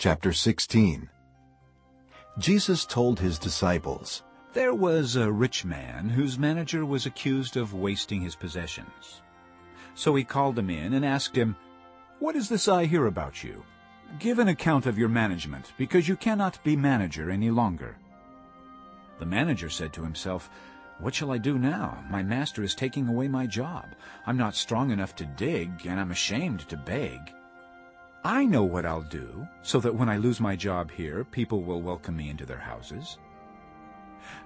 Chapter 16 Jesus told his disciples, There was a rich man whose manager was accused of wasting his possessions. So he called him in and asked him, What is this I hear about you? Give an account of your management, because you cannot be manager any longer. The manager said to himself, What shall I do now? My master is taking away my job. I'm not strong enough to dig, and I'm ashamed to beg. I know what I'll do, so that when I lose my job here, people will welcome me into their houses.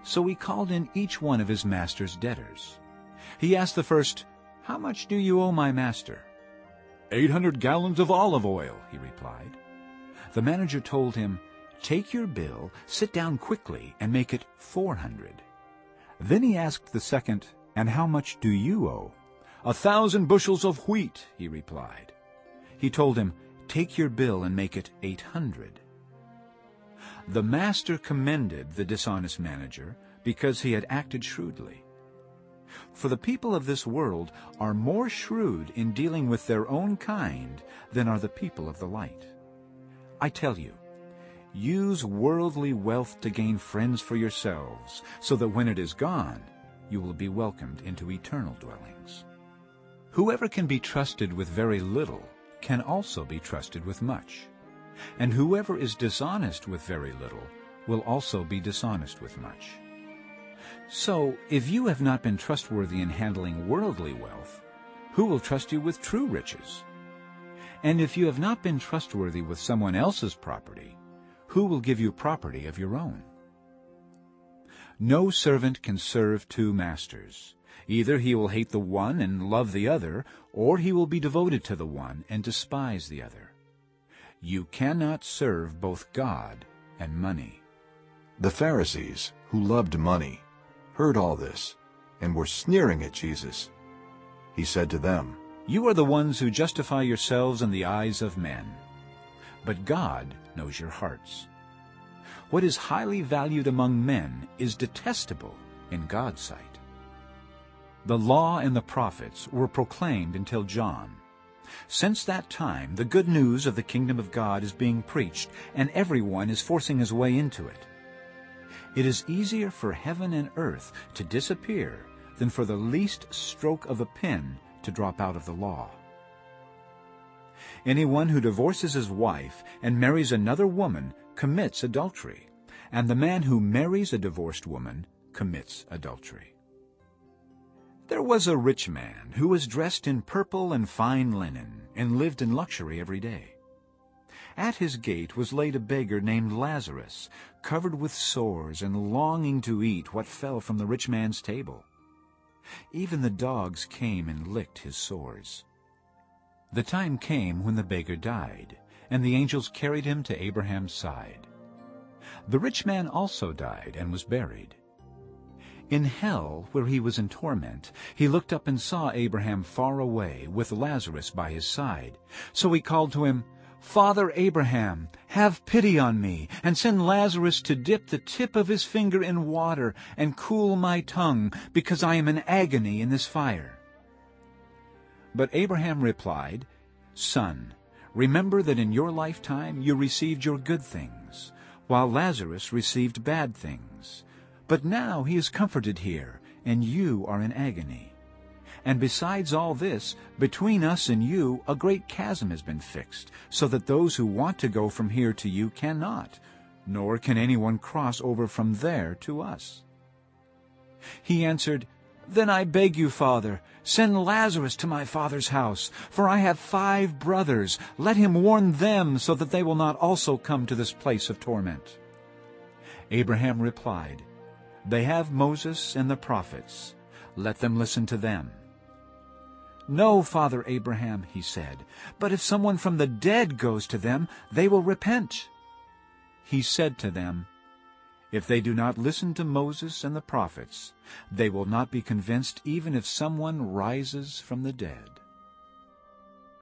So he called in each one of his master's debtors. He asked the first, How much do you owe my master? Eight hundred gallons of olive oil, he replied. The manager told him, Take your bill, sit down quickly, and make it four hundred. Then he asked the second, And how much do you owe? A thousand bushels of wheat, he replied. He told him, Take your bill and make it eight hundred. The master commended the dishonest manager because he had acted shrewdly. For the people of this world are more shrewd in dealing with their own kind than are the people of the light. I tell you, use worldly wealth to gain friends for yourselves, so that when it is gone, you will be welcomed into eternal dwellings. Whoever can be trusted with very little can also be trusted with much. And whoever is dishonest with very little will also be dishonest with much. So, if you have not been trustworthy in handling worldly wealth, who will trust you with true riches? And if you have not been trustworthy with someone else's property, who will give you property of your own? No servant can serve two masters. Either he will hate the one and love the other, or he will be devoted to the one and despise the other. You cannot serve both God and money. The Pharisees, who loved money, heard all this and were sneering at Jesus. He said to them, You are the ones who justify yourselves in the eyes of men, but God knows your hearts. What is highly valued among men is detestable in God's sight. The law and the prophets were proclaimed until John. Since that time, the good news of the kingdom of God is being preached, and everyone is forcing his way into it. It is easier for heaven and earth to disappear than for the least stroke of a pen to drop out of the law. Anyone who divorces his wife and marries another woman commits adultery, and the man who marries a divorced woman commits adultery. There was a rich man who was dressed in purple and fine linen and lived in luxury every day. At his gate was laid a beggar named Lazarus, covered with sores and longing to eat what fell from the rich man's table. Even the dogs came and licked his sores. The time came when the beggar died, and the angels carried him to Abraham's side. The rich man also died and was buried. In hell, where he was in torment, he looked up and saw Abraham far away, with Lazarus by his side. So he called to him, Father Abraham, have pity on me, and send Lazarus to dip the tip of his finger in water and cool my tongue, because I am in agony in this fire. But Abraham replied, Son, remember that in your lifetime you received your good things, while Lazarus received bad things. But now he is comforted here, and you are in agony. And besides all this, between us and you a great chasm has been fixed, so that those who want to go from here to you cannot, nor can anyone cross over from there to us. He answered, Then I beg you, Father, send Lazarus to my father's house, for I have five brothers. Let him warn them, so that they will not also come to this place of torment. Abraham replied, they have Moses and the prophets. Let them listen to them. No, Father Abraham, he said, but if someone from the dead goes to them, they will repent. He said to them, If they do not listen to Moses and the prophets, they will not be convinced even if someone rises from the dead.